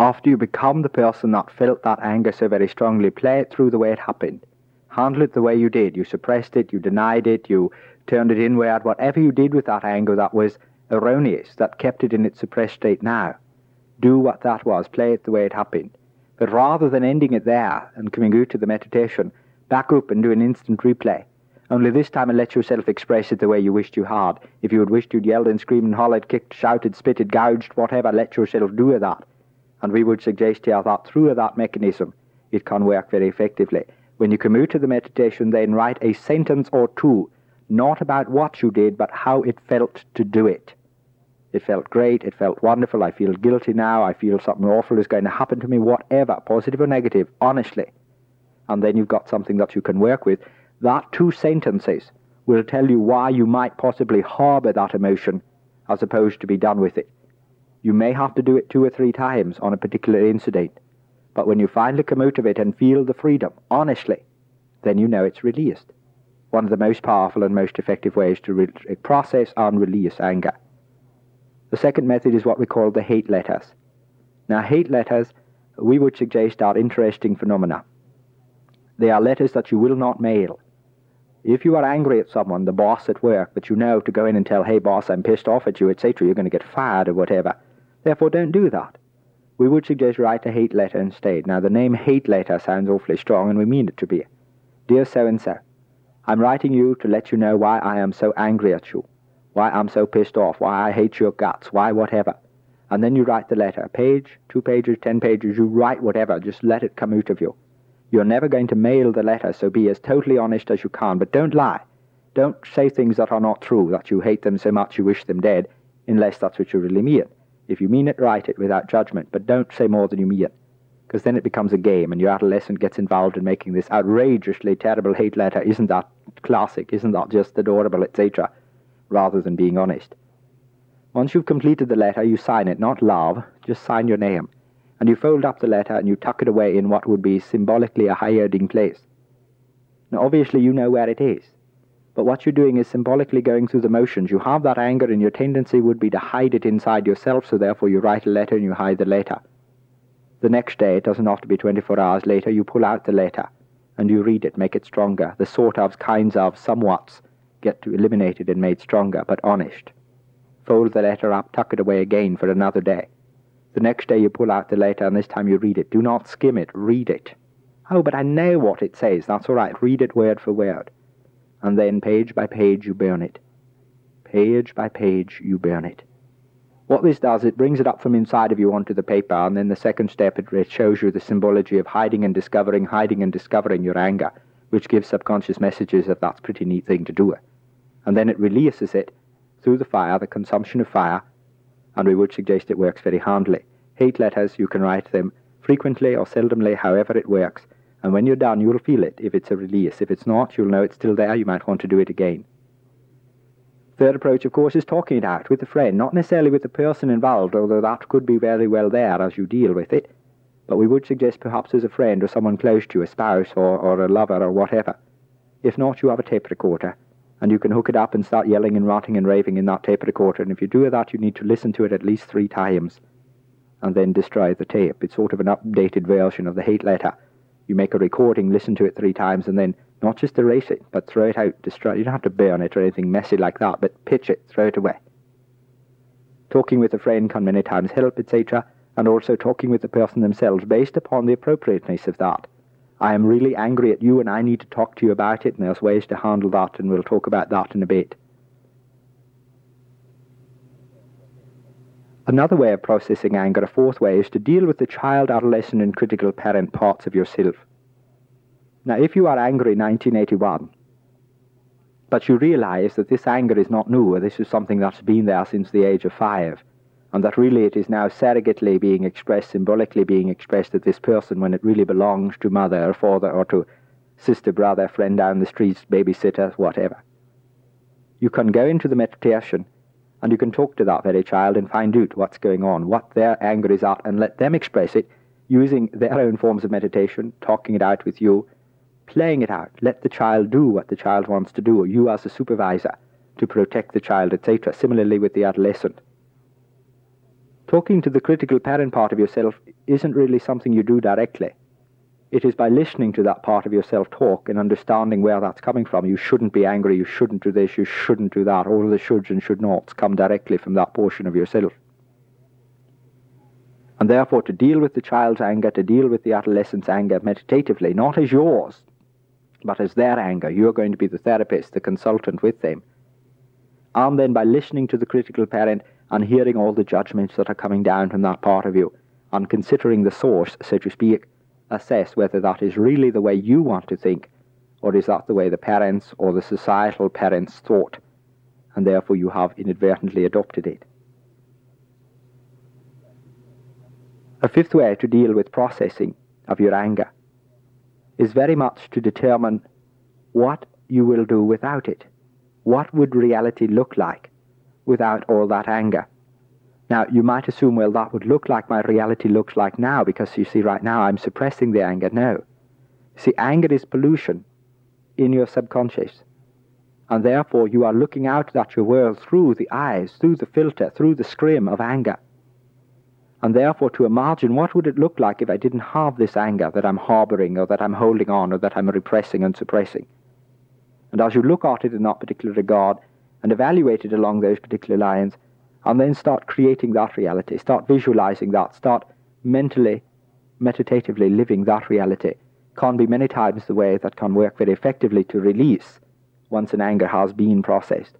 After you become the person that felt that anger so very strongly, play it through the way it happened. Handle it the way you did. You suppressed it, you denied it, you turned it inward, whatever you did with that anger that was erroneous, that kept it in its suppressed state now. Do what that was, play it the way it happened. But rather than ending it there and coming out to the meditation, back up and do an instant replay. Only this time and let yourself express it the way you wished you had. If you had wished you'd yelled and screamed and hollered, kicked, shouted, spitted, gouged, whatever, let yourself do that. And we would suggest you that through that mechanism, it can work very effectively. When you come out to the meditation, then write a sentence or two, not about what you did, but how it felt to do it. It felt great, it felt wonderful, I feel guilty now, I feel something awful is going to happen to me, whatever, positive or negative, honestly. And then you've got something that you can work with. That two sentences will tell you why you might possibly harbour that emotion as opposed to be done with it. You may have to do it two or three times on a particular incident, but when you finally come out of it and feel the freedom, honestly, then you know it's released. One of the most powerful and most effective ways to re- process and release anger. The second method is what we call the hate letters. Now, hate letters, we would suggest, are interesting phenomena. They are letters that you will not mail. If you are angry at someone, the boss at work, but you know to go in and tell, hey boss, I'm pissed off at you, etc., you're going to get fired or whatever. Therefore, don't do that. We would suggest write a hate letter instead. Now, the name hate letter sounds awfully strong, and we mean it to be. Dear so and so, I'm writing you to let you know why I am so angry at you why I'm so pissed off, why I hate your guts, why whatever. And then you write the letter. A page, two pages, ten pages, you write whatever, just let it come out of you. You're never going to mail the letter, so be as totally honest as you can, but don't lie. Don't say things that are not true, that you hate them so much you wish them dead, unless that's what you really mean. If you mean it, write it without judgment, but don't say more than you mean. It, because then it becomes a game, and your adolescent gets involved in making this outrageously terrible hate letter. Isn't that classic? Isn't that just adorable, etc.? rather than being honest. Once you've completed the letter, you sign it, not love, just sign your name. And you fold up the letter and you tuck it away in what would be symbolically a hiding place. Now, obviously, you know where it is. But what you're doing is symbolically going through the motions. You have that anger, and your tendency would be to hide it inside yourself, so therefore you write a letter and you hide the letter. The next day, it doesn't have to be 24 hours later, you pull out the letter and you read it, make it stronger. The sort of, kinds of, somewhats get to eliminated and made stronger, but honest. Fold the letter up, tuck it away again for another day. The next day you pull out the letter, and this time you read it. Do not skim it, read it. Oh, but I know what it says. That's all right. Read it word for word. And then page by page you burn it. Page by page you burn it. What this does, it brings it up from inside of you onto the paper, and then the second step, it shows you the symbology of hiding and discovering, hiding and discovering your anger, which gives subconscious messages that that's a pretty neat thing to do and then it releases it through the fire, the consumption of fire, and we would suggest it works very handily. Hate letters, you can write them frequently or seldomly, however it works, and when you're done, you'll feel it if it's a release. If it's not, you'll know it's still there, you might want to do it again. Third approach, of course, is talking it out with a friend, not necessarily with the person involved, although that could be very well there as you deal with it, but we would suggest perhaps as a friend or someone close to you, a spouse or, or a lover or whatever. If not, you have a tape recorder and you can hook it up and start yelling and ranting and raving in that tape recorder. And if you do that, you need to listen to it at least three times and then destroy the tape. It's sort of an updated version of the hate letter. You make a recording, listen to it three times, and then not just erase it, but throw it out, destroy it. You don't have to burn it or anything messy like that, but pitch it, throw it away. Talking with a friend can many times help, etc., and also talking with the person themselves based upon the appropriateness of that. I am really angry at you and I need to talk to you about it, and there's ways to handle that, and we'll talk about that in a bit. Another way of processing anger, a fourth way, is to deal with the child, adolescent, and critical parent parts of yourself. Now, if you are angry in 1981, but you realize that this anger is not new, this is something that's been there since the age of five, and that really it is now surrogately being expressed, symbolically being expressed at this person when it really belongs to mother or father or to sister, brother, friend down the street, babysitter, whatever. You can go into the meditation and you can talk to that very child and find out what's going on, what their anger is at, and let them express it using their own forms of meditation, talking it out with you, playing it out. Let the child do what the child wants to do, or you as a supervisor to protect the child, etc. Similarly with the adolescent. Talking to the critical parent part of yourself isn't really something you do directly. It is by listening to that part of yourself talk and understanding where that's coming from. You shouldn't be angry, you shouldn't do this, you shouldn't do that. All the shoulds and should nots come directly from that portion of yourself. And therefore, to deal with the child's anger, to deal with the adolescent's anger meditatively, not as yours, but as their anger, you're going to be the therapist, the consultant with them. And then by listening to the critical parent and hearing all the judgments that are coming down from that part of you, and considering the source, so to speak, assess whether that is really the way you want to think, or is that the way the parents or the societal parents thought, and therefore you have inadvertently adopted it. A fifth way to deal with processing of your anger is very much to determine what you will do without it. What would reality look like without all that anger? Now, you might assume, well, that would look like my reality looks like now, because you see, right now I'm suppressing the anger. No. See, anger is pollution in your subconscious. And therefore, you are looking out at your world through the eyes, through the filter, through the scrim of anger. And therefore, to imagine what would it look like if I didn't have this anger that I'm harboring, or that I'm holding on, or that I'm repressing and suppressing. And as you look at it in that particular regard, and evaluate it along those particular lines, and then start creating that reality, start visualizing that, start mentally, meditatively living that reality can be many times the way that can work very effectively to release once an anger has been processed.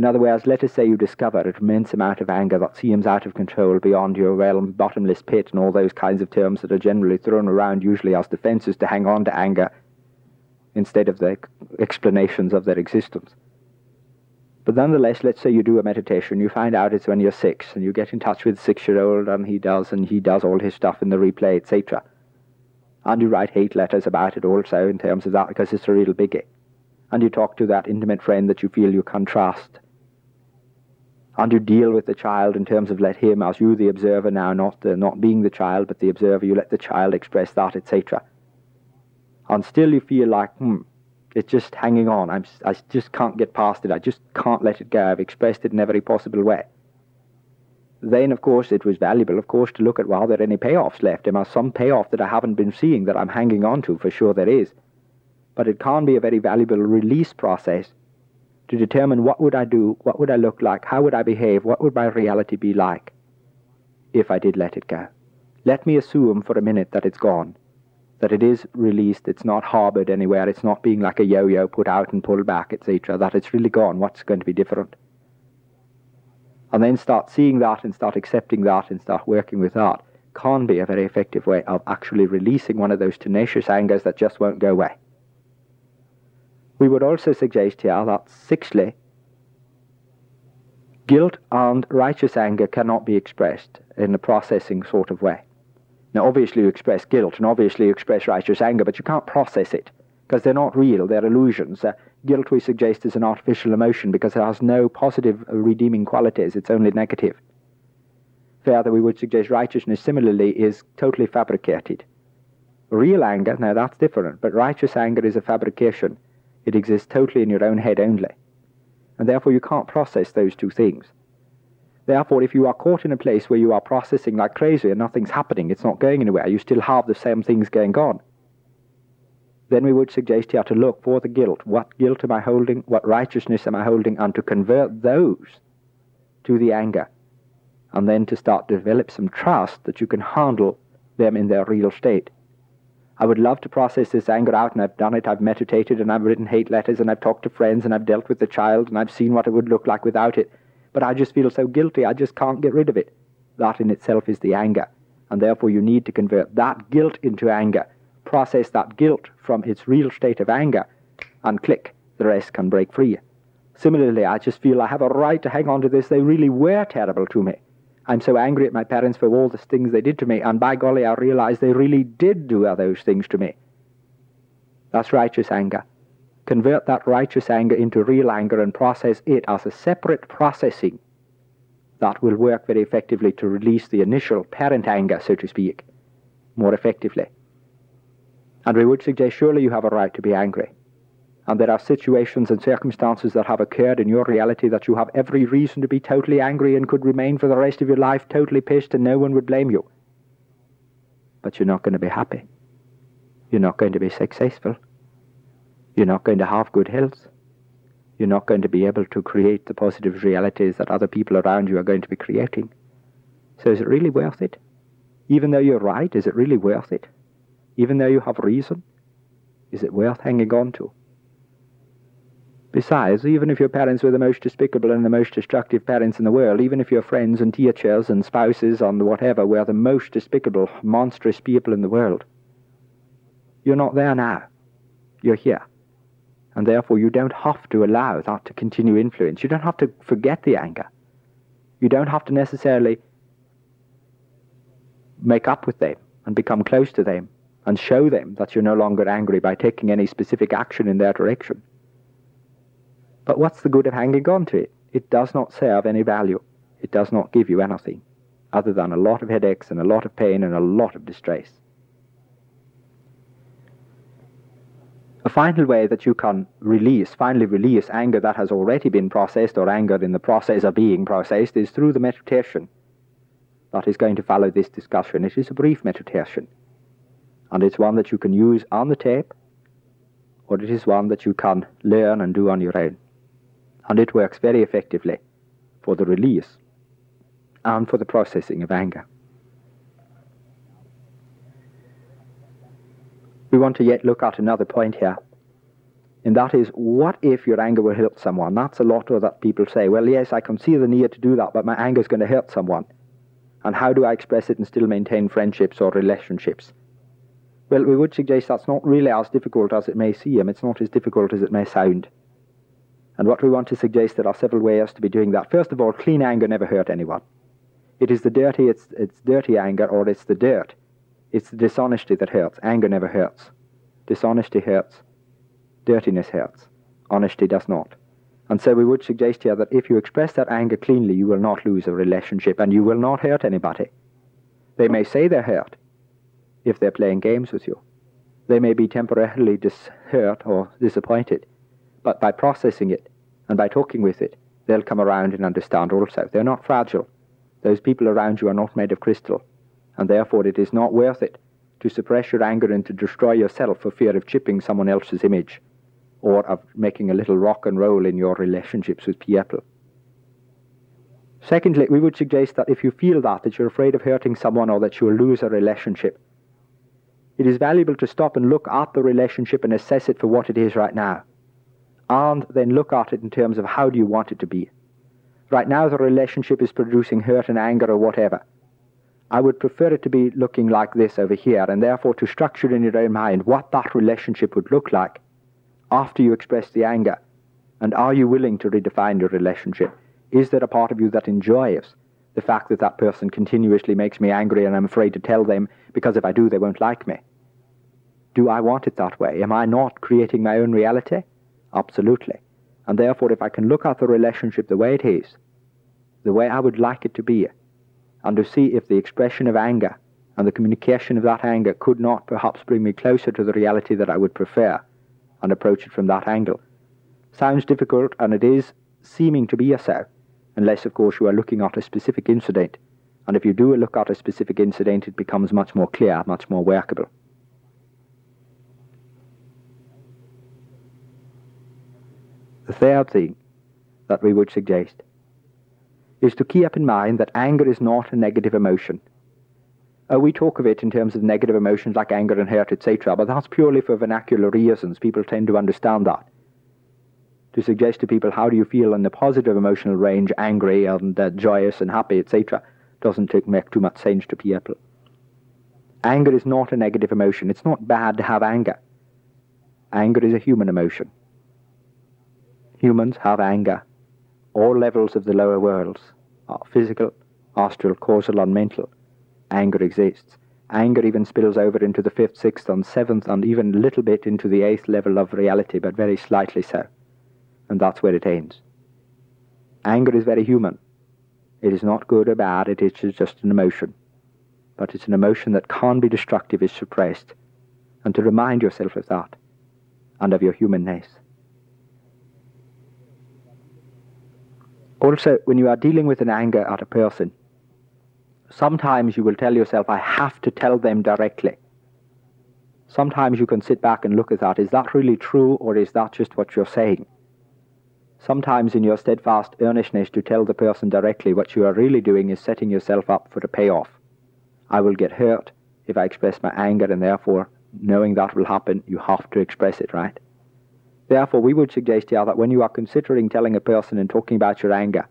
In other words, let us say you discover an immense amount of anger that seems out of control beyond your realm, bottomless pit, and all those kinds of terms that are generally thrown around usually as defenses to hang on to anger instead of the explanations of their existence. But nonetheless, let's say you do a meditation, you find out it's when you're six, and you get in touch with the six-year-old, and he does, and he does all his stuff in the replay, etc. And you write hate letters about it also in terms of that, because it's a real biggie. And you talk to that intimate friend that you feel you can trust. And you deal with the child in terms of let him, as you the observer now, not the, not being the child, but the observer, you let the child express that, etc. And still you feel like, hmm, it's just hanging on. I'm, I just can't get past it. I just can't let it go. I've expressed it in every possible way. Then, of course, it was valuable, of course, to look at, well, are there any payoffs left? Am I some payoff that I haven't been seeing that I'm hanging on to? For sure there is. But it can be a very valuable release process to determine what would I do, what would I look like, how would I behave, what would my reality be like if I did let it go. Let me assume for a minute that it's gone that it is released, it's not harbored anywhere, it's not being like a yo-yo put out and pulled back, etc., that it's really gone, what's going to be different? And then start seeing that and start accepting that and start working with that can be a very effective way of actually releasing one of those tenacious angers that just won't go away. We would also suggest here that, sixthly, guilt and righteous anger cannot be expressed in a processing sort of way. Now, obviously, you express guilt and obviously you express righteous anger, but you can't process it because they're not real, they're illusions. Uh, guilt, we suggest, is an artificial emotion because it has no positive redeeming qualities, it's only negative. Further, we would suggest righteousness similarly is totally fabricated. Real anger, now that's different, but righteous anger is a fabrication. It exists totally in your own head only. And therefore, you can't process those two things. Therefore, if you are caught in a place where you are processing like crazy and nothing's happening, it's not going anywhere, you still have the same things going on, then we would suggest you to look for the guilt. What guilt am I holding? What righteousness am I holding? And to convert those to the anger. And then to start to develop some trust that you can handle them in their real state. I would love to process this anger out, and I've done it. I've meditated, and I've written hate letters, and I've talked to friends, and I've dealt with the child, and I've seen what it would look like without it but I just feel so guilty, I just can't get rid of it. That in itself is the anger, and therefore you need to convert that guilt into anger, process that guilt from its real state of anger, and click, the rest can break free. Similarly, I just feel I have a right to hang on to this. They really were terrible to me. I'm so angry at my parents for all the things they did to me, and by golly, I realize they really did do those things to me. That's righteous anger convert that righteous anger into real anger and process it as a separate processing that will work very effectively to release the initial parent anger, so to speak, more effectively. And we would suggest surely you have a right to be angry. And there are situations and circumstances that have occurred in your reality that you have every reason to be totally angry and could remain for the rest of your life totally pissed and no one would blame you. But you're not going to be happy. You're not going to be successful. You're not going to have good health. You're not going to be able to create the positive realities that other people around you are going to be creating. So is it really worth it? Even though you're right, is it really worth it? Even though you have reason, is it worth hanging on to? Besides, even if your parents were the most despicable and the most destructive parents in the world, even if your friends and teachers and spouses and whatever were the most despicable, monstrous people in the world, you're not there now. You're here. And therefore you don't have to allow that to continue influence. You don't have to forget the anger. You don't have to necessarily make up with them and become close to them and show them that you're no longer angry by taking any specific action in their direction. But what's the good of hanging on to it? It does not serve any value. It does not give you anything other than a lot of headaches and a lot of pain and a lot of distress. A final way that you can release, finally release anger that has already been processed or anger in the process of being processed is through the meditation that is going to follow this discussion. It is a brief meditation. And it's one that you can use on the tape, or it is one that you can learn and do on your own and it works very effectively for the release and for the processing of anger. We want to yet look at another point here, and that is what if your anger will hurt someone? That's a lot of that people say, well, yes, I can see the need to do that, but my anger is going to hurt someone. And how do I express it and still maintain friendships or relationships? Well, we would suggest that's not really as difficult as it may seem. It's not as difficult as it may sound. And what we want to suggest there are several ways to be doing that. First of all, clean anger never hurt anyone. It is the dirty, it's, it's dirty anger, or it's the dirt. It's the dishonesty that hurts. Anger never hurts. Dishonesty hurts. Dirtiness hurts. Honesty does not. And so we would suggest here that if you express that anger cleanly, you will not lose a relationship and you will not hurt anybody. They may say they're hurt if they're playing games with you. They may be temporarily dis- hurt or disappointed, but by processing it, and by talking with it, they'll come around and understand also. They're not fragile. Those people around you are not made of crystal, and therefore it is not worth it to suppress your anger and to destroy yourself for fear of chipping someone else's image or of making a little rock and roll in your relationships with people. Secondly, we would suggest that if you feel that, that you're afraid of hurting someone or that you'll lose a relationship, it is valuable to stop and look at the relationship and assess it for what it is right now and then look at it in terms of how do you want it to be. Right now, the relationship is producing hurt and anger or whatever. I would prefer it to be looking like this over here, and therefore to structure in your own mind what that relationship would look like after you express the anger. And are you willing to redefine your relationship? Is there a part of you that enjoys the fact that that person continuously makes me angry and I'm afraid to tell them because if I do, they won't like me? Do I want it that way? Am I not creating my own reality? Absolutely. And therefore, if I can look at the relationship the way it is, the way I would like it to be, and to see if the expression of anger and the communication of that anger could not perhaps bring me closer to the reality that I would prefer, and approach it from that angle. Sounds difficult, and it is seeming to be so, unless, of course, you are looking at a specific incident. And if you do look at a specific incident, it becomes much more clear, much more workable. The third thing that we would suggest is to keep in mind that anger is not a negative emotion. Uh, we talk of it in terms of negative emotions like anger and hurt, etc., but that's purely for vernacular reasons. People tend to understand that. To suggest to people how do you feel in the positive emotional range, angry and uh, joyous and happy, etc., doesn't make too much sense to people. Anger is not a negative emotion. It's not bad to have anger. Anger is a human emotion. Humans have anger. All levels of the lower worlds are physical, astral, causal, and mental. Anger exists. Anger even spills over into the fifth, sixth, and seventh, and even a little bit into the eighth level of reality, but very slightly so. And that's where it ends. Anger is very human. It is not good or bad, it is just an emotion. But it's an emotion that can be destructive if suppressed. And to remind yourself of that, and of your humanness Also, when you are dealing with an anger at a person, sometimes you will tell yourself, I have to tell them directly. Sometimes you can sit back and look at that. Is that really true, or is that just what you're saying? Sometimes, in your steadfast earnestness to tell the person directly, what you are really doing is setting yourself up for a payoff. I will get hurt if I express my anger, and therefore, knowing that will happen, you have to express it, right? Therefore, we would suggest here that when you are considering telling a person and talking about your anger,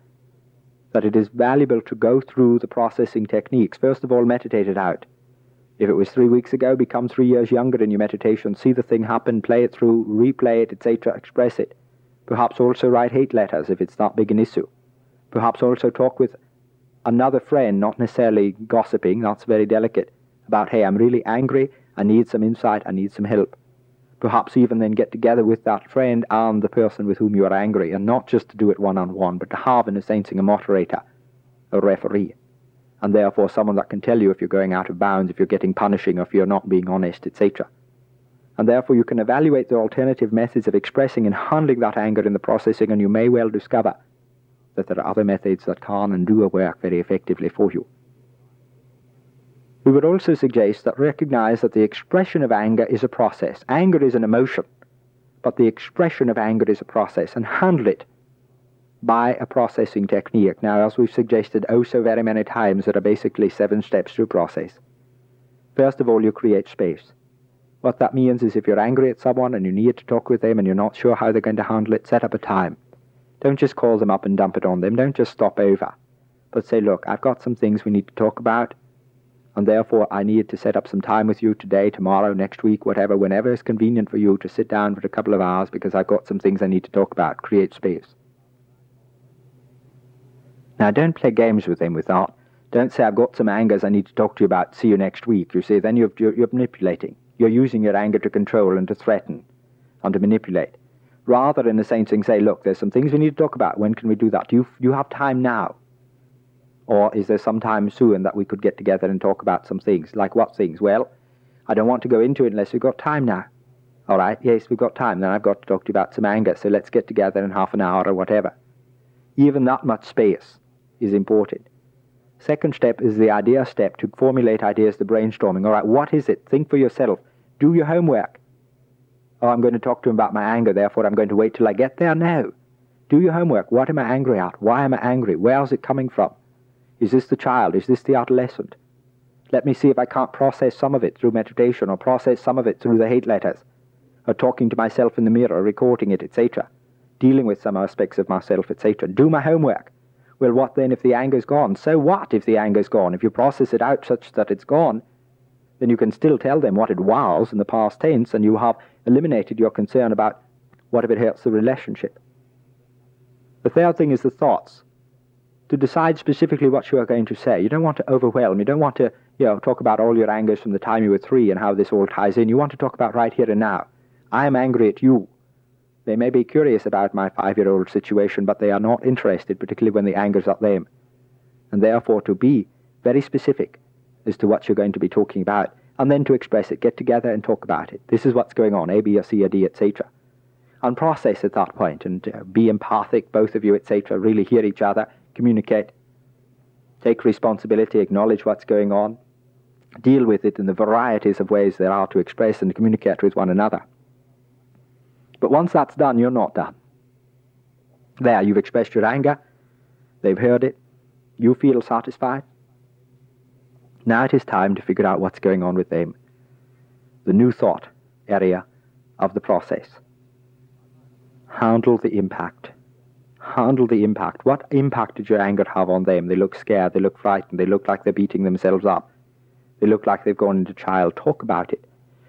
that it is valuable to go through the processing techniques. First of all, meditate it out. If it was three weeks ago, become three years younger in your meditation. See the thing happen, play it through, replay it, etc., express it. Perhaps also write hate letters if it's not big an issue. Perhaps also talk with another friend, not necessarily gossiping, that's very delicate, about, hey, I'm really angry, I need some insight, I need some help perhaps even then get together with that friend and the person with whom you are angry, and not just to do it one on one, but to have, in a sense, a moderator, a referee, and therefore someone that can tell you if you're going out of bounds, if you're getting punishing, or if you're not being honest, etc. And therefore, you can evaluate the alternative methods of expressing and handling that anger in the processing, and you may well discover that there are other methods that can and do work very effectively for you. We would also suggest that recognize that the expression of anger is a process. Anger is an emotion, but the expression of anger is a process, and handle it by a processing technique. Now, as we've suggested oh so very many times, there are basically seven steps to a process. First of all, you create space. What that means is if you're angry at someone and you need to talk with them and you're not sure how they're going to handle it, set up a time. Don't just call them up and dump it on them. Don't just stop over. But say, look, I've got some things we need to talk about and therefore I need to set up some time with you today, tomorrow, next week, whatever, whenever it's convenient for you to sit down for a couple of hours because I've got some things I need to talk about. Create space. Now, don't play games with him with that. Don't say, I've got some angers I need to talk to you about, see you next week. You see, then you're, you're, you're manipulating. You're using your anger to control and to threaten and to manipulate. Rather, in the same thing, say, look, there's some things we need to talk about. When can we do that? Do you, you have time now? Or is there some time soon that we could get together and talk about some things? Like what things? Well, I don't want to go into it unless we've got time now. All right, yes, we've got time. Then I've got to talk to you about some anger, so let's get together in half an hour or whatever. Even that much space is important. Second step is the idea step to formulate ideas, the brainstorming. All right, what is it? Think for yourself. Do your homework. Oh, I'm going to talk to him about my anger, therefore I'm going to wait till I get there? No. Do your homework. What am I angry at? Why am I angry? Where's it coming from? Is this the child? Is this the adolescent? Let me see if I can't process some of it through meditation or process some of it through the hate letters or talking to myself in the mirror, recording it, etc. Dealing with some aspects of myself, etc. Do my homework. Well, what then if the anger's gone? So what if the anger's gone? If you process it out such that it's gone, then you can still tell them what it was in the past tense and you have eliminated your concern about what if it hurts the relationship. The third thing is the thoughts to decide specifically what you are going to say. You don't want to overwhelm. You don't want to, you know, talk about all your angers from the time you were three and how this all ties in. You want to talk about right here and now. I am angry at you. They may be curious about my five-year-old situation, but they are not interested, particularly when the anger's at them. And therefore, to be very specific as to what you're going to be talking about, and then to express it, get together and talk about it. This is what's going on, A, B, or C, or D, etc. And process at that point, and uh, be empathic, both of you, etc. Really hear each other, communicate, take responsibility, acknowledge what's going on, deal with it in the varieties of ways there are to express and communicate with one another. But once that's done, you're not done. There, you've expressed your anger, they've heard it, you feel satisfied. Now it is time to figure out what's going on with them. The new thought area of the process. Handle the impact handle the impact. What impact did your anger have on them? They look scared, they look frightened, they look like they're beating themselves up. They look like they've gone into child. Talk about it.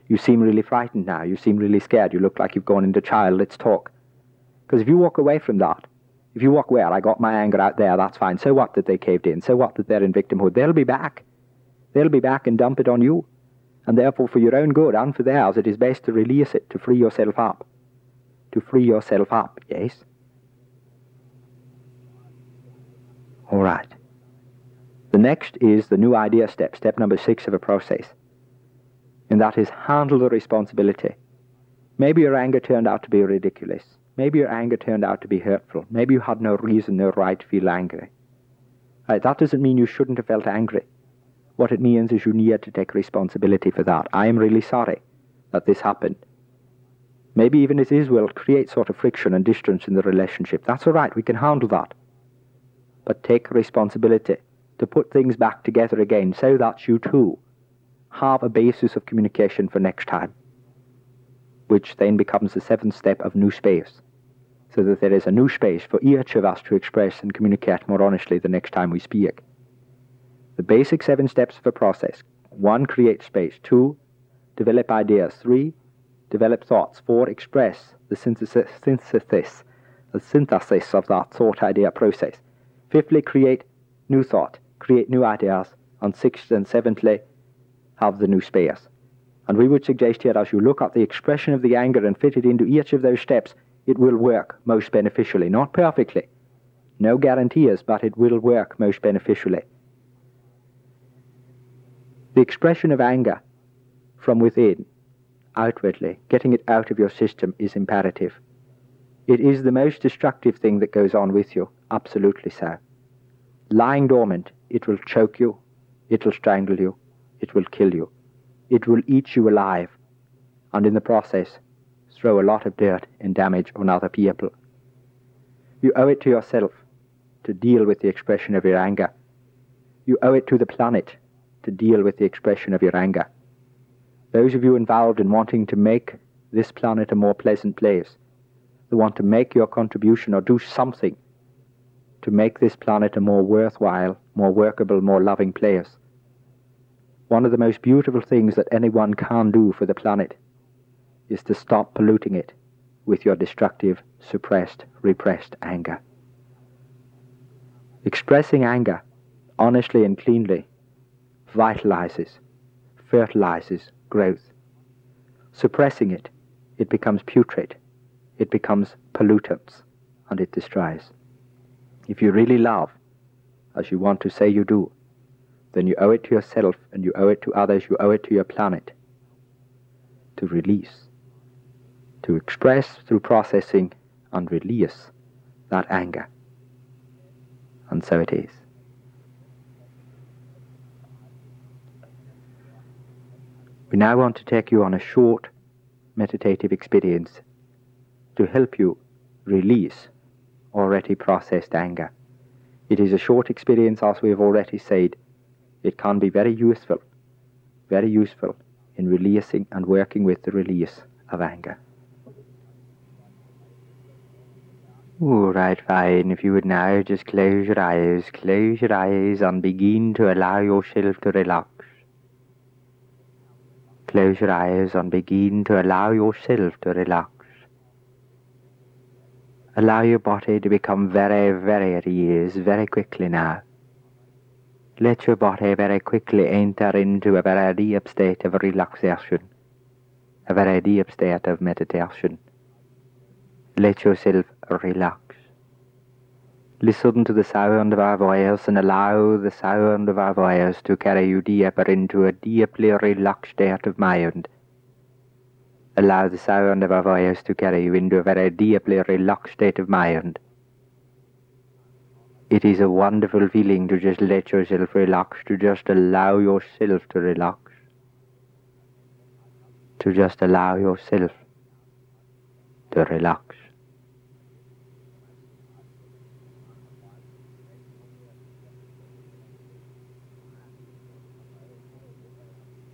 You seem really frightened now. You seem really scared. You look like you've gone into child. Let's talk. Because if you walk away from that, if you walk, well, I got my anger out there, that's fine. So what that they caved in? So what that they're in victimhood? They'll be back. They'll be back and dump it on you. And therefore, for your own good and for theirs, it is best to release it, to free yourself up. To free yourself up, yes? All right. The next is the new idea step, step number six of a process. And that is handle the responsibility. Maybe your anger turned out to be ridiculous. Maybe your anger turned out to be hurtful. Maybe you had no reason, no right to feel angry. Right, that doesn't mean you shouldn't have felt angry. What it means is you need to take responsibility for that. I am really sorry that this happened. Maybe even it is will create sort of friction and distance in the relationship. That's all right, we can handle that. But take responsibility to put things back together again so that you too have a basis of communication for next time, which then becomes the seventh step of new space, so that there is a new space for each of us to express and communicate more honestly the next time we speak. The basic seven steps of a process. One, create space. Two, develop ideas. Three, develop thoughts. Four, express the synthesis, synthesis, the synthesis of that thought idea process. Fifthly, create new thought, create new ideas. And sixth and seventhly, have the new space. And we would suggest here, as you look at the expression of the anger and fit it into each of those steps, it will work most beneficially. Not perfectly. No guarantees, but it will work most beneficially. The expression of anger from within, outwardly, getting it out of your system is imperative. It is the most destructive thing that goes on with you, absolutely so. Lying dormant, it will choke you, it will strangle you, it will kill you. It will eat you alive, and in the process, throw a lot of dirt and damage on other people. You owe it to yourself to deal with the expression of your anger. You owe it to the planet to deal with the expression of your anger. Those of you involved in wanting to make this planet a more pleasant place, who want to make your contribution or do something to make this planet a more worthwhile, more workable, more loving place. One of the most beautiful things that anyone can do for the planet is to stop polluting it with your destructive, suppressed, repressed anger. Expressing anger honestly and cleanly vitalizes, fertilizes growth. Suppressing it, it becomes putrid, it becomes pollutants, and it destroys. If you really love, as you want to say you do, then you owe it to yourself and you owe it to others, you owe it to your planet to release, to express through processing and release that anger. And so it is. We now want to take you on a short meditative experience to help you release already processed anger. It is a short experience, as we have already said. It can be very useful, very useful in releasing and working with the release of anger. All right, fine. If you would now just close your eyes, close your eyes and begin to allow yourself to relax. Close your eyes and begin to allow yourself to relax. Allow your body to become very, very at ease very quickly now. Let your body very quickly enter into a very deep state of relaxation, a very deep state of meditation. Let yourself relax. Listen to the sound of our voice and allow the sound of our voice to carry you deeper into a deeply relaxed state of mind. Allow the sound of our voice to carry you into a very deeply relaxed state of mind. It is a wonderful feeling to just let yourself relax, to just allow yourself to relax. To just allow yourself to relax.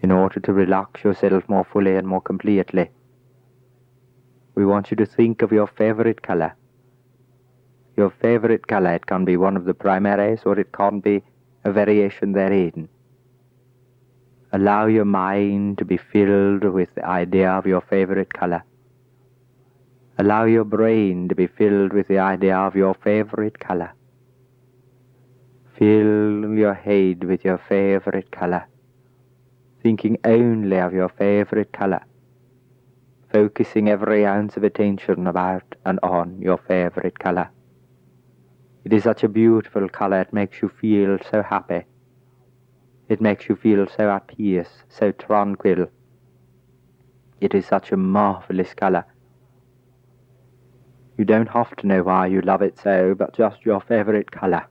In order to relax yourself more fully and more completely. We want you to think of your favorite color. Your favorite color, it can be one of the primaries or it can be a variation therein. Allow your mind to be filled with the idea of your favorite color. Allow your brain to be filled with the idea of your favorite color. Fill your head with your favorite color thinking only of your favorite color, focusing every ounce of attention about and on your favorite color. It is such a beautiful color, it makes you feel so happy. It makes you feel so at peace, so tranquil. It is such a marvelous color. You don't have to know why you love it so, but just your favorite color.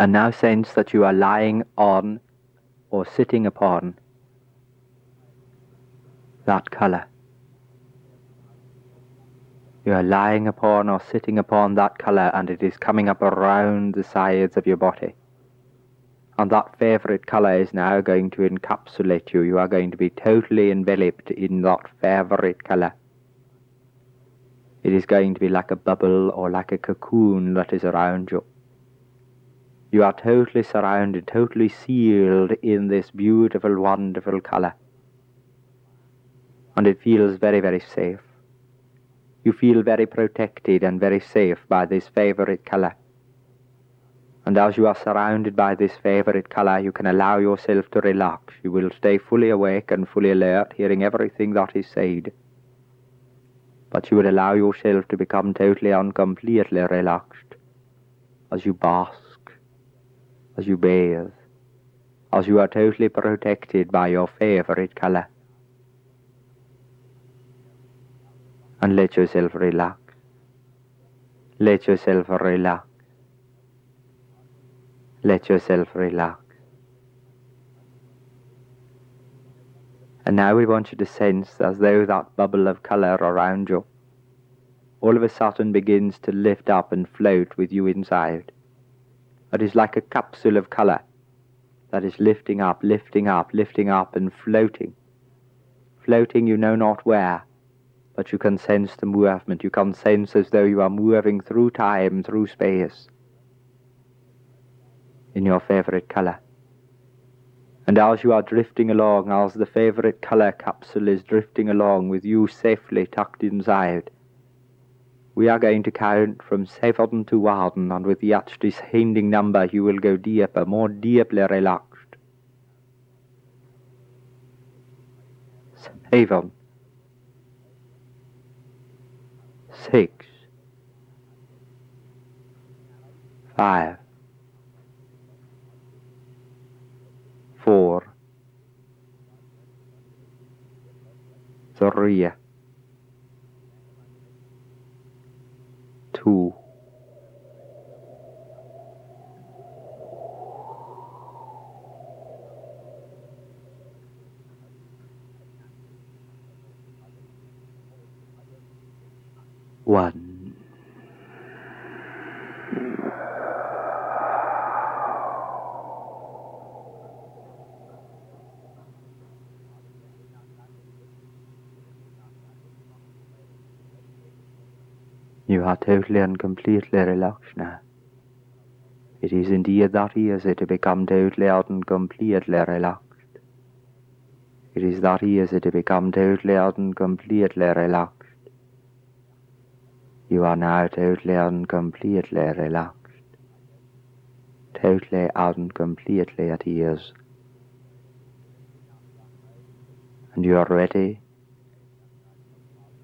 And now sense that you are lying on or sitting upon that color. You are lying upon or sitting upon that color and it is coming up around the sides of your body. And that favorite color is now going to encapsulate you. You are going to be totally enveloped in that favorite color. It is going to be like a bubble or like a cocoon that is around you. You are totally surrounded, totally sealed in this beautiful, wonderful color. And it feels very, very safe. You feel very protected and very safe by this favorite color. And as you are surrounded by this favorite color, you can allow yourself to relax. You will stay fully awake and fully alert, hearing everything that is said. But you will allow yourself to become totally and completely relaxed as you bask as you bathe, as you are totally protected by your favorite color. And let yourself relax. Let yourself relax. Let yourself relax. And now we want you to sense as though that bubble of colour around you all of a sudden begins to lift up and float with you inside that is like a capsule of colour that is lifting up, lifting up, lifting up and floating. Floating you know not where, but you can sense the movement. You can sense as though you are moving through time, through space, in your favorite colour. And as you are drifting along, as the favorite colour capsule is drifting along with you safely tucked inside, we are going to count from seven to one, and with each descending number you will go deeper, more deeply relaxed. Seven. Six. Five. Four. Three. Two. One You are totally and completely relaxed now. It is indeed that easy to become totally and completely relaxed. It is that easy to become totally and completely relaxed. You are now totally and completely relaxed. Totally and completely at ease. And you are ready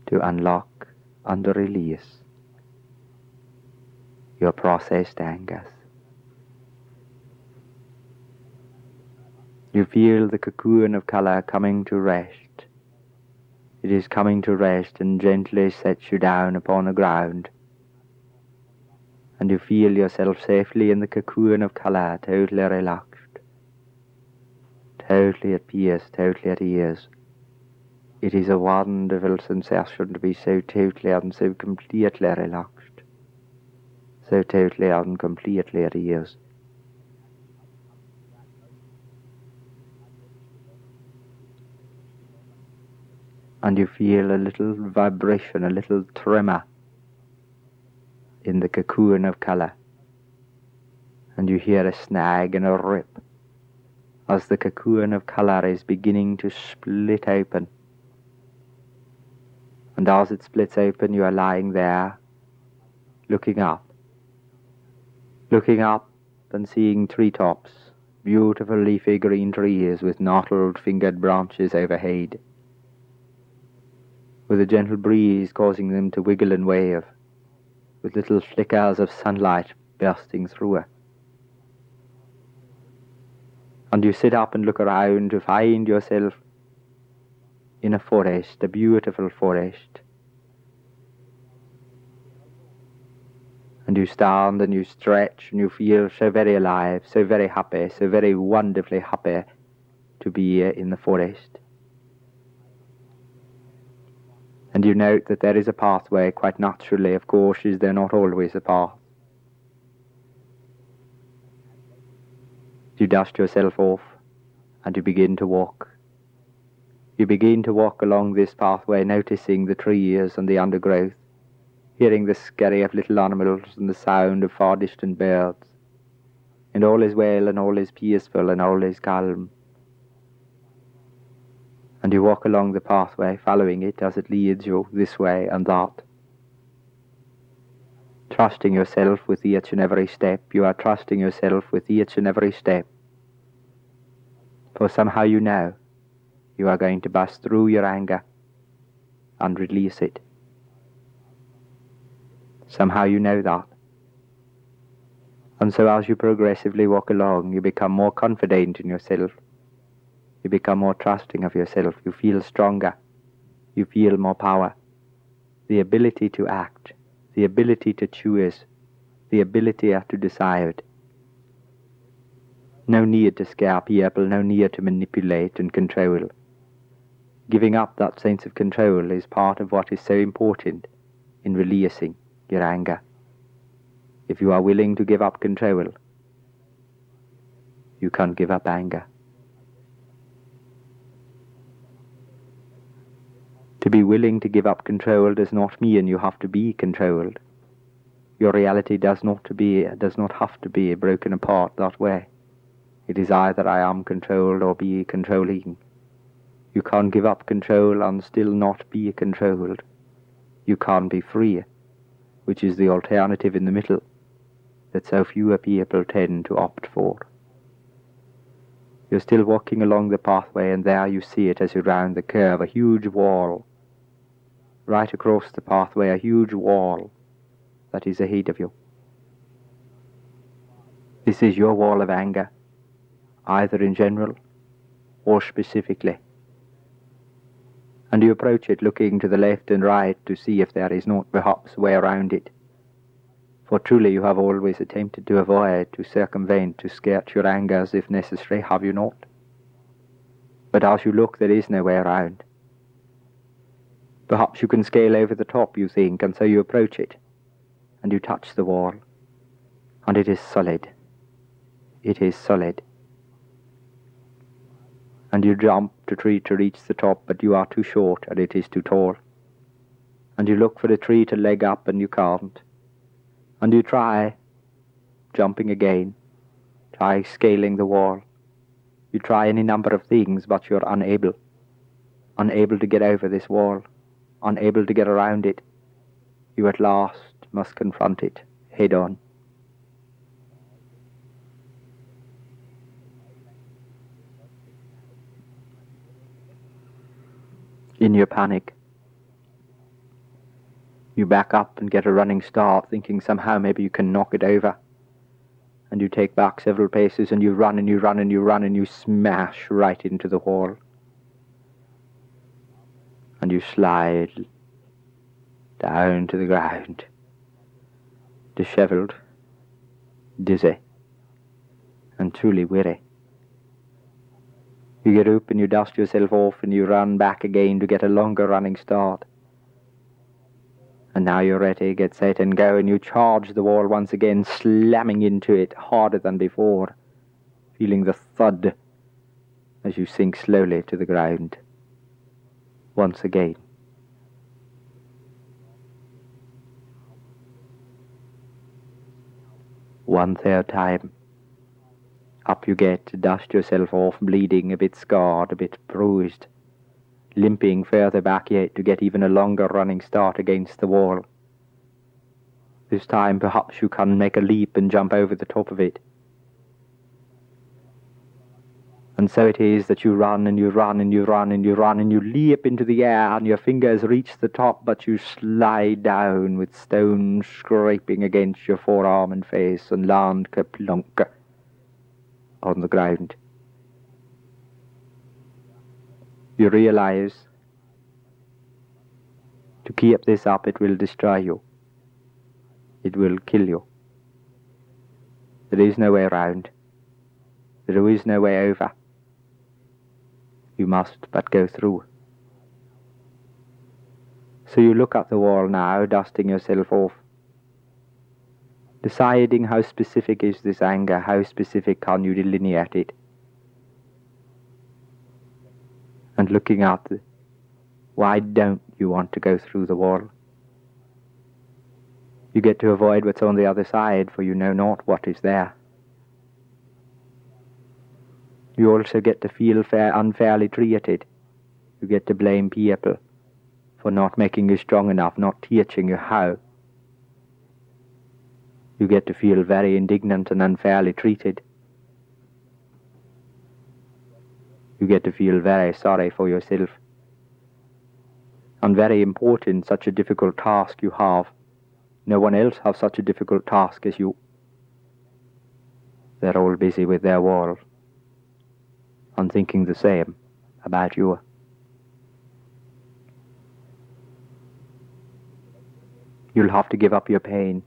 to unlock and release your processed angers. You feel the cocoon of color coming to rest. It is coming to rest and gently sets you down upon the ground. And you feel yourself safely in the cocoon of color, totally relaxed, totally at peace, totally at ease. It is a wonderful sensation to be so totally and so completely relaxed so totally and completely at ease. And you feel a little vibration, a little tremor in the cocoon of colour. And you hear a snag and a rip as the cocoon of colour is beginning to split open. And as it splits open, you are lying there, looking up, looking up and seeing treetops, beautiful leafy green trees with knotted fingered branches overhead, with a gentle breeze causing them to wiggle and wave, with little flickers of sunlight bursting through her. And you sit up and look around to find yourself in a forest, a beautiful forest. And you stand and you stretch and you feel so very alive, so very happy, so very wonderfully happy to be in the forest. And you note that there is a pathway quite naturally, of course, is there not always a path? You dust yourself off and you begin to walk. You begin to walk along this pathway, noticing the trees and the undergrowth, hearing the scurry of little animals and the sound of far distant birds. And all is well and all is peaceful and all is calm and you walk along the pathway, following it as it leads you this way and that. Trusting yourself with each and every step, you are trusting yourself with each and every step. For somehow you know you are going to bust through your anger and release it. Somehow you know that. And so as you progressively walk along, you become more confident in yourself you become more trusting of yourself. You feel stronger. You feel more power. The ability to act, the ability to choose, the ability to decide. No need to scare people, no need to manipulate and control. Giving up that sense of control is part of what is so important in releasing your anger. If you are willing to give up control, you can't give up anger. To be willing to give up control does not mean you have to be controlled. Your reality does not to be does not have to be broken apart that way. It is either I am controlled or be controlling. You can't give up control and still not be controlled. You can't be free, which is the alternative in the middle that so few people tend to opt for. You're still walking along the pathway, and there you see it as you round the curve, a huge wall right across the pathway a huge wall that is ahead of you. This is your wall of anger, either in general or specifically. And you approach it looking to the left and right to see if there is not perhaps a way around it. For truly you have always attempted to avoid, to circumvent, to skirt your angers if necessary, have you not? But as you look, there is no way around. Perhaps you can scale over the top, you think, and so you approach it, and you touch the wall, and it is solid. It is solid. And you jump to tree to reach the top, but you are too short and it is too tall. And you look for the tree to leg up and you can't. And you try jumping again, try scaling the wall. You try any number of things, but you're unable, unable to get over this wall unable to get around it, you at last must confront it head on. In your panic, you back up and get a running start, thinking somehow maybe you can knock it over. And you take back several paces and you run and you run and you run and you smash right into the wall and you slide down to the ground, dishevelled, dizzy, and truly weary. You get up and you dust yourself off and you run back again to get a longer running start. And now you're ready, get set and go, and you charge the wall once again, slamming into it harder than before, feeling the thud as you sink slowly to the ground once again. One third time. Up you get, dust yourself off, bleeding, a bit scarred, a bit bruised, limping further back yet to get even a longer running start against the wall. This time perhaps you can make a leap and jump over the top of it. And so it is that you run and you run and you run and you run and you leap into the air and your fingers reach the top, but you slide down with stones scraping against your forearm and face and land kerplunk on the ground. You realize To keep this up, it will destroy you. It will kill you. There is no way round. There is no way over. You must but go through. So you look at the wall now, dusting yourself off, deciding how specific is this anger, how specific can you delineate it, and looking at the, why don't you want to go through the wall? You get to avoid what's on the other side, for you know not what is there. You also get to feel fair, unfairly treated. You get to blame people for not making you strong enough, not teaching you how. You get to feel very indignant and unfairly treated. You get to feel very sorry for yourself. And very important, such a difficult task you have. No one else has such a difficult task as you. They're all busy with their walls and thinking the same about you. You'll have to give up your pain.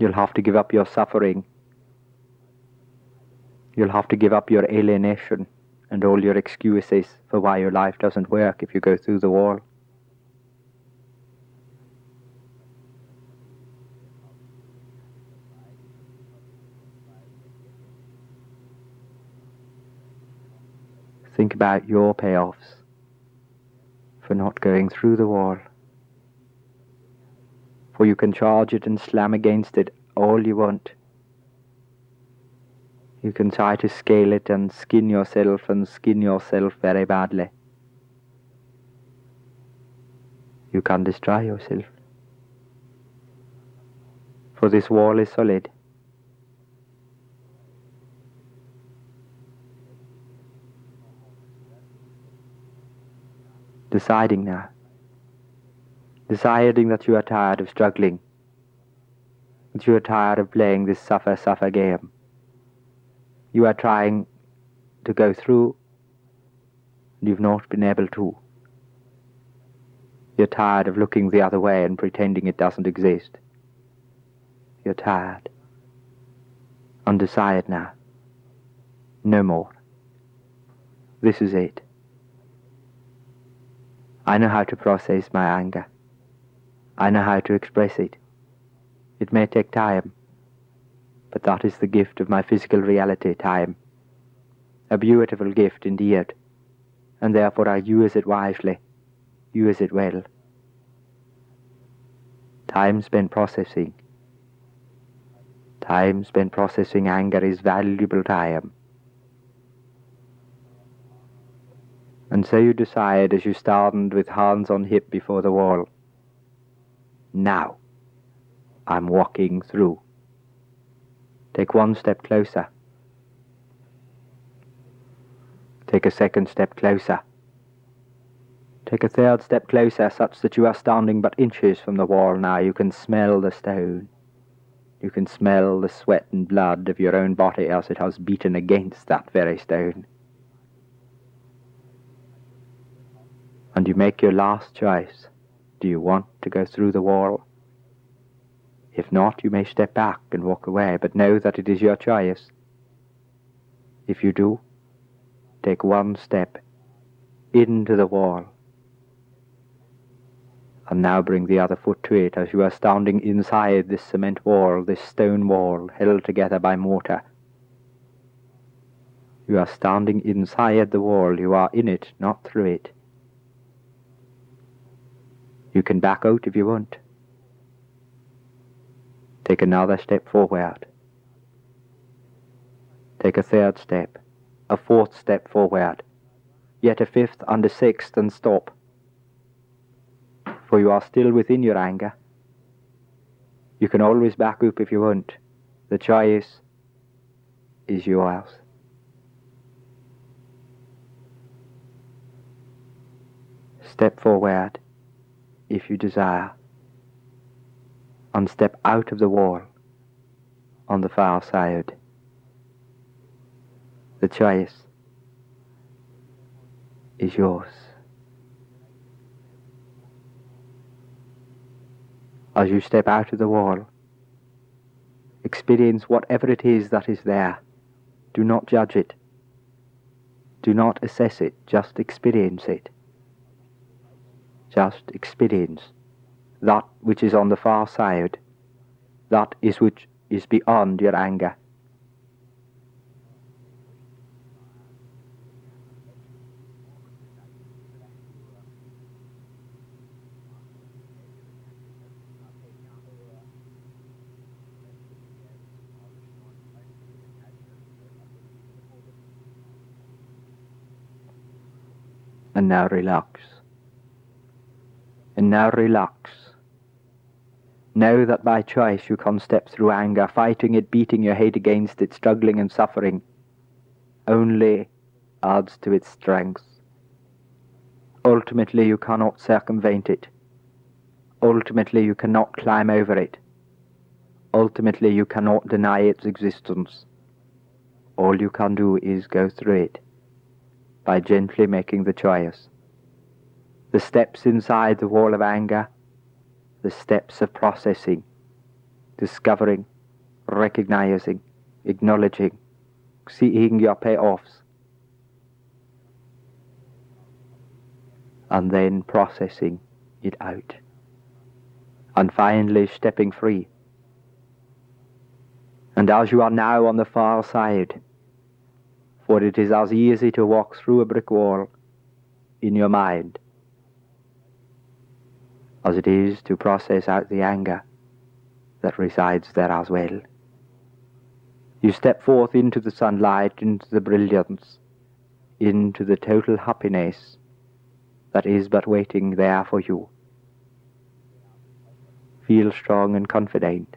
You'll have to give up your suffering. You'll have to give up your alienation and all your excuses for why your life doesn't work if you go through the wall. Think about your payoffs for not going through the wall. For you can charge it and slam against it all you want. You can try to scale it and skin yourself and skin yourself very badly. You can destroy yourself. For this wall is solid. deciding now. Deciding that you are tired of struggling, that you are tired of playing this suffer suffer game. You are trying to go through, and you've not been able to. You're tired of looking the other way and pretending it doesn't exist. You're tired. Undecided now. No more. This is it. I know how to process my anger. I know how to express it. It may take time, but that is the gift of my physical reality, time. A beautiful gift indeed, and therefore I use it wisely, use it well. Time spent processing. Time spent processing anger is valuable time. And so you decide as you stand with hands on hip before the wall. Now, I'm walking through. Take one step closer. Take a second step closer. Take a third step closer such that you are standing but inches from the wall now. You can smell the stone. You can smell the sweat and blood of your own body as it has beaten against that very stone. and you make your last choice. Do you want to go through the wall? If not, you may step back and walk away, but know that it is your choice. If you do, take one step into the wall. And now bring the other foot to it as you are standing inside this cement wall, this stone wall, held together by mortar. You are standing inside the wall, you are in it, not through it. You can back out if you want. Take another step forward. Take a third step, a fourth step forward, yet a fifth and a sixth and stop. For you are still within your anger. You can always back up if you want. The choice is yours. Step forward if you desire, and step out of the wall on the far side. The choice is yours. as you step out of the wall. Experience whatever it is that is there. Do not judge it. Do not assess it, just experience it. Just experience that which is on the far side, that is which is beyond your anger. And now relax. And now relax. Know that by choice you can step through anger, fighting it, beating your head against it, struggling and suffering, only adds to its strength. Ultimately, you cannot circumvent it. Ultimately, you cannot climb over it. Ultimately, you cannot deny its existence. All you can do is go through it by gently making the choice. The steps inside the wall of anger, the steps of processing, discovering, recognizing, acknowledging, seeing your payoffs, and then processing it out, and finally stepping free. And as you are now on the far side, for it is as easy to walk through a brick wall in your mind as it is to process out the anger that resides there as well. You step forth into the sunlight, into the brilliance, into the total happiness that is but waiting there for you. Feel strong and confident.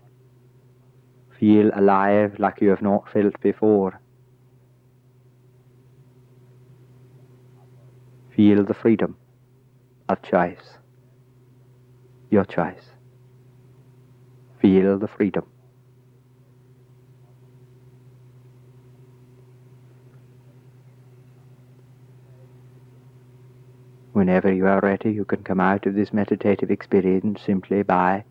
Feel alive like you have not felt before. Feel the freedom of choice. Your choice. Feel the freedom. Whenever you are ready, you can come out of this meditative experience simply by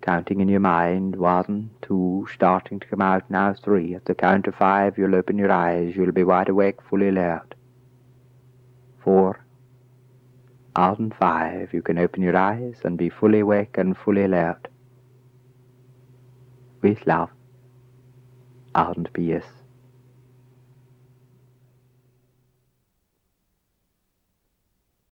counting in your mind one, two, starting to come out now three. At the count of five, you'll open your eyes, you'll be wide awake, fully alert four, and five, you can open your eyes and be fully awake and fully alert. With love and peace.